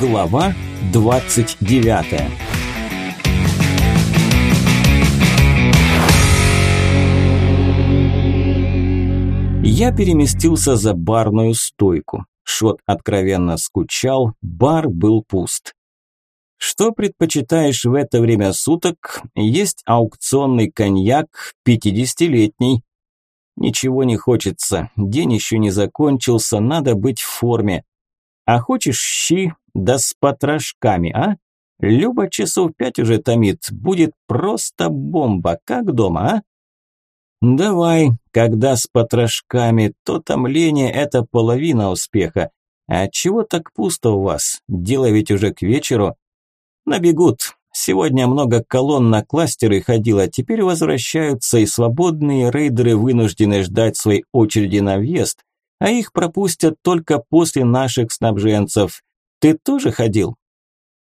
Глава 29 Я переместился за барную стойку. Шот откровенно скучал, бар был пуст. Что предпочитаешь в это время суток? Есть аукционный коньяк, пятидесятилетний. Ничего не хочется, день еще не закончился, надо быть в форме. А хочешь щи, да с потрошками, а? Люба часов пять уже томит, будет просто бомба, как дома, а? Давай, когда с потрошками, то томление – это половина успеха. А чего так пусто у вас? Дело ведь уже к вечеру. Набегут. Сегодня много колонн на кластеры ходило, теперь возвращаются и свободные рейдеры вынуждены ждать своей очереди на въезд, а их пропустят только после наших снабженцев. Ты тоже ходил?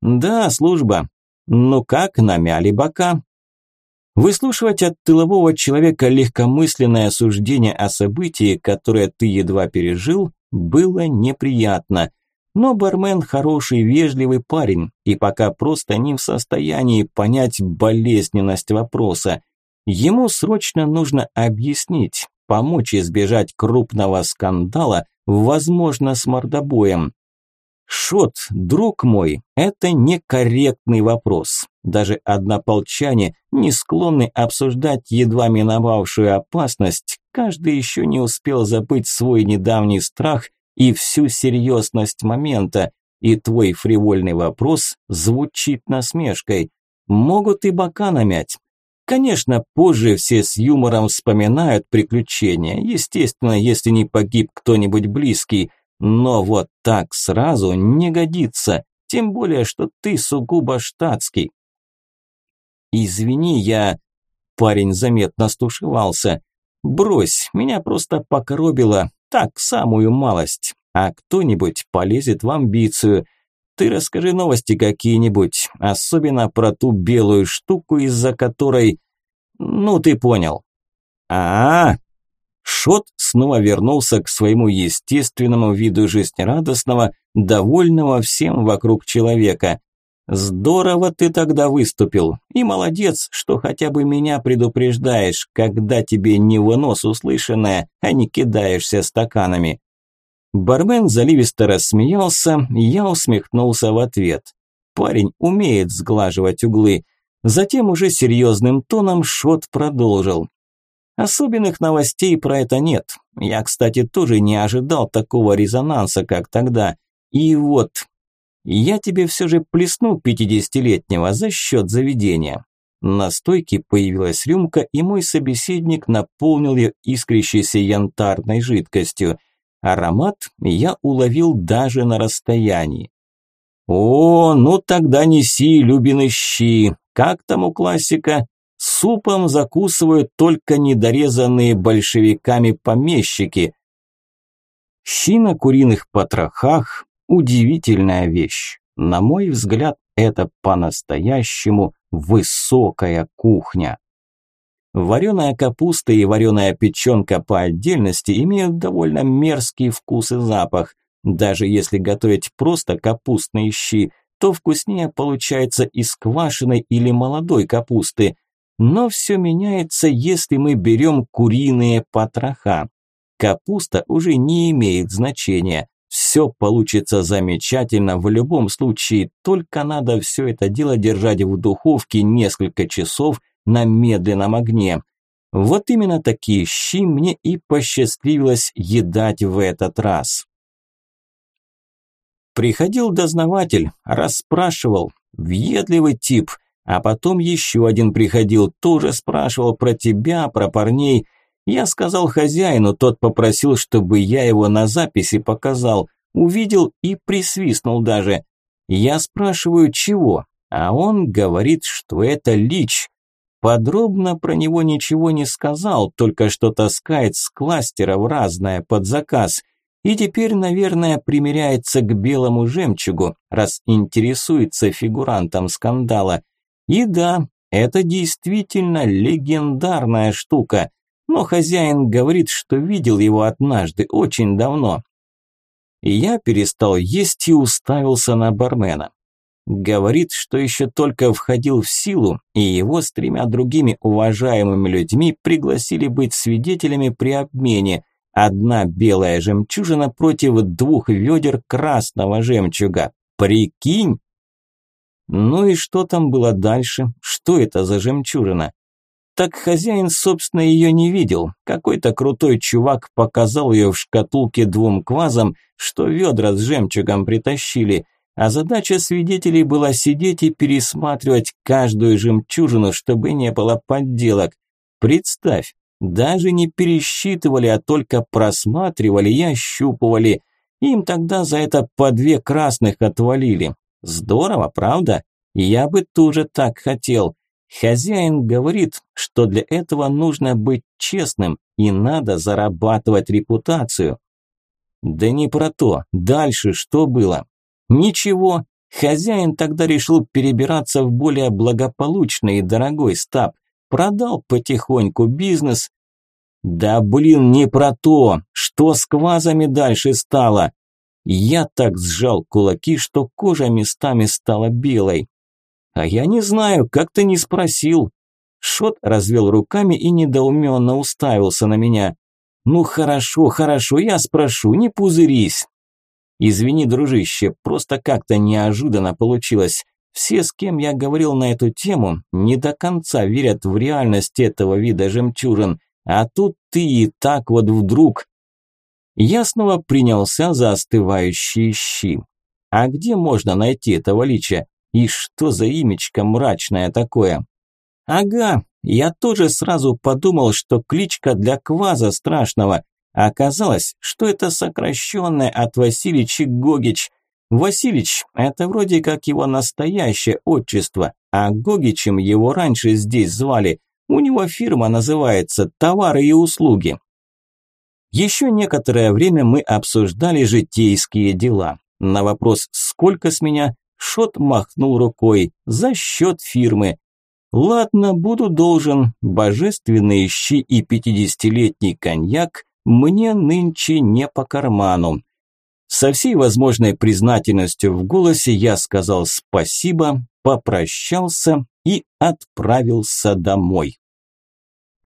Да, служба. Ну как, намяли бока? Выслушивать от тылового человека легкомысленное суждение о событии, которое ты едва пережил, было неприятно. Но бармен хороший, вежливый парень, и пока просто не в состоянии понять болезненность вопроса. Ему срочно нужно объяснить, помочь избежать крупного скандала, возможно, с мордобоем. Шот, друг мой, это некорректный вопрос. Даже однополчане, не склонны обсуждать едва миновавшую опасность, каждый еще не успел забыть свой недавний страх и всю серьезность момента, и твой фривольный вопрос звучит насмешкой. Могут и бока намять. Конечно, позже все с юмором вспоминают приключения, естественно, если не погиб кто-нибудь близкий, но вот так сразу не годится, тем более, что ты сугубо штатский. Извини, я... Парень заметно стушевался. Брось, меня просто покоробило, так, самую малость. А кто-нибудь полезет в амбицию. Ты расскажи новости какие-нибудь, особенно про ту белую штуку, из-за которой... Ну, ты понял. А, -а, -а Шот снова вернулся к своему естественному виду жизнерадостного, довольного всем вокруг человека. Здорово ты тогда выступил. И молодец, что хотя бы меня предупреждаешь, когда тебе не в нос услышанное, а не кидаешься стаканами. Бармен заливисто рассмеялся, я усмехнулся в ответ. Парень умеет сглаживать углы. Затем уже серьезным тоном Шот продолжил. Особенных новостей про это нет. Я, кстати, тоже не ожидал такого резонанса, как тогда. И вот, я тебе все же плесну пятидесятилетнего за счет заведения. На стойке появилась рюмка, и мой собеседник наполнил ее искрящейся янтарной жидкостью. Аромат я уловил даже на расстоянии. «О, ну тогда неси, Любины щи! Как там у классика? Супом закусывают только недорезанные большевиками помещики. Щи на куриных потрохах – удивительная вещь. На мой взгляд, это по-настоящему высокая кухня. Вареная капуста и вареная печенка по отдельности имеют довольно мерзкий вкус и запах. Даже если готовить просто капустные щи, то вкуснее получается из квашеной или молодой капусты – но все меняется, если мы берем куриные потроха. Капуста уже не имеет значения. Все получится замечательно в любом случае, только надо все это дело держать в духовке несколько часов на медленном огне. Вот именно такие щи мне и посчастливилось едать в этот раз. Приходил дознаватель, расспрашивал, въедливый тип – а потом еще один приходил, тоже спрашивал про тебя, про парней. Я сказал хозяину, тот попросил, чтобы я его на записи показал. Увидел и присвистнул даже. Я спрашиваю, чего? А он говорит, что это лич. Подробно про него ничего не сказал, только что таскает с кластера в разное под заказ. И теперь, наверное, примеряется к белому жемчугу, раз интересуется фигурантом скандала. И да, это действительно легендарная штука, но хозяин говорит, что видел его однажды, очень давно. Я перестал есть и уставился на бармена. Говорит, что еще только входил в силу, и его с тремя другими уважаемыми людьми пригласили быть свидетелями при обмене. Одна белая жемчужина против двух ведер красного жемчуга. Прикинь! Ну и что там было дальше? Что это за жемчужина? Так хозяин, собственно, ее не видел. Какой-то крутой чувак показал ее в шкатулке двум квазам, что ведра с жемчугом притащили – а задача свидетелей была сидеть и пересматривать каждую жемчужину, чтобы не было подделок. Представь, даже не пересчитывали, а только просматривали и ощупывали. Им тогда за это по две красных отвалили. Здорово, правда? Я бы тоже так хотел. Хозяин говорит, что для этого нужно быть честным и надо зарабатывать репутацию. Да не про то. Дальше что было? Ничего, хозяин тогда решил перебираться в более благополучный и дорогой стаб. Продал потихоньку бизнес. Да блин, не про то, что с квазами дальше стало. Я так сжал кулаки, что кожа местами стала белой. А я не знаю, как ты не спросил. Шот развел руками и недоуменно уставился на меня. «Ну хорошо, хорошо, я спрошу, не пузырись. Извини, дружище, просто как-то неожиданно получилось. Все, с кем я говорил на эту тему, не до конца верят в реальность этого вида жемчужин. А тут ты и так вот вдруг... Я снова принялся за остывающие щи. А где можно найти этого лича? И что за имечко мрачное такое? Ага, я тоже сразу подумал, что кличка для кваза страшного. Оказалось, что это сокращенное от Васильич и Гогич. Василич – это вроде как его настоящее отчество, а Гогичем его раньше здесь звали. У него фирма называется «Товары и услуги». Еще некоторое время мы обсуждали житейские дела. На вопрос «Сколько с меня?» Шот махнул рукой «За счет фирмы». «Ладно, буду должен. Божественные щи и пятидесятилетний коньяк мне нынче не по карману. Со всей возможной признательностью в голосе я сказал спасибо, попрощался и отправился домой.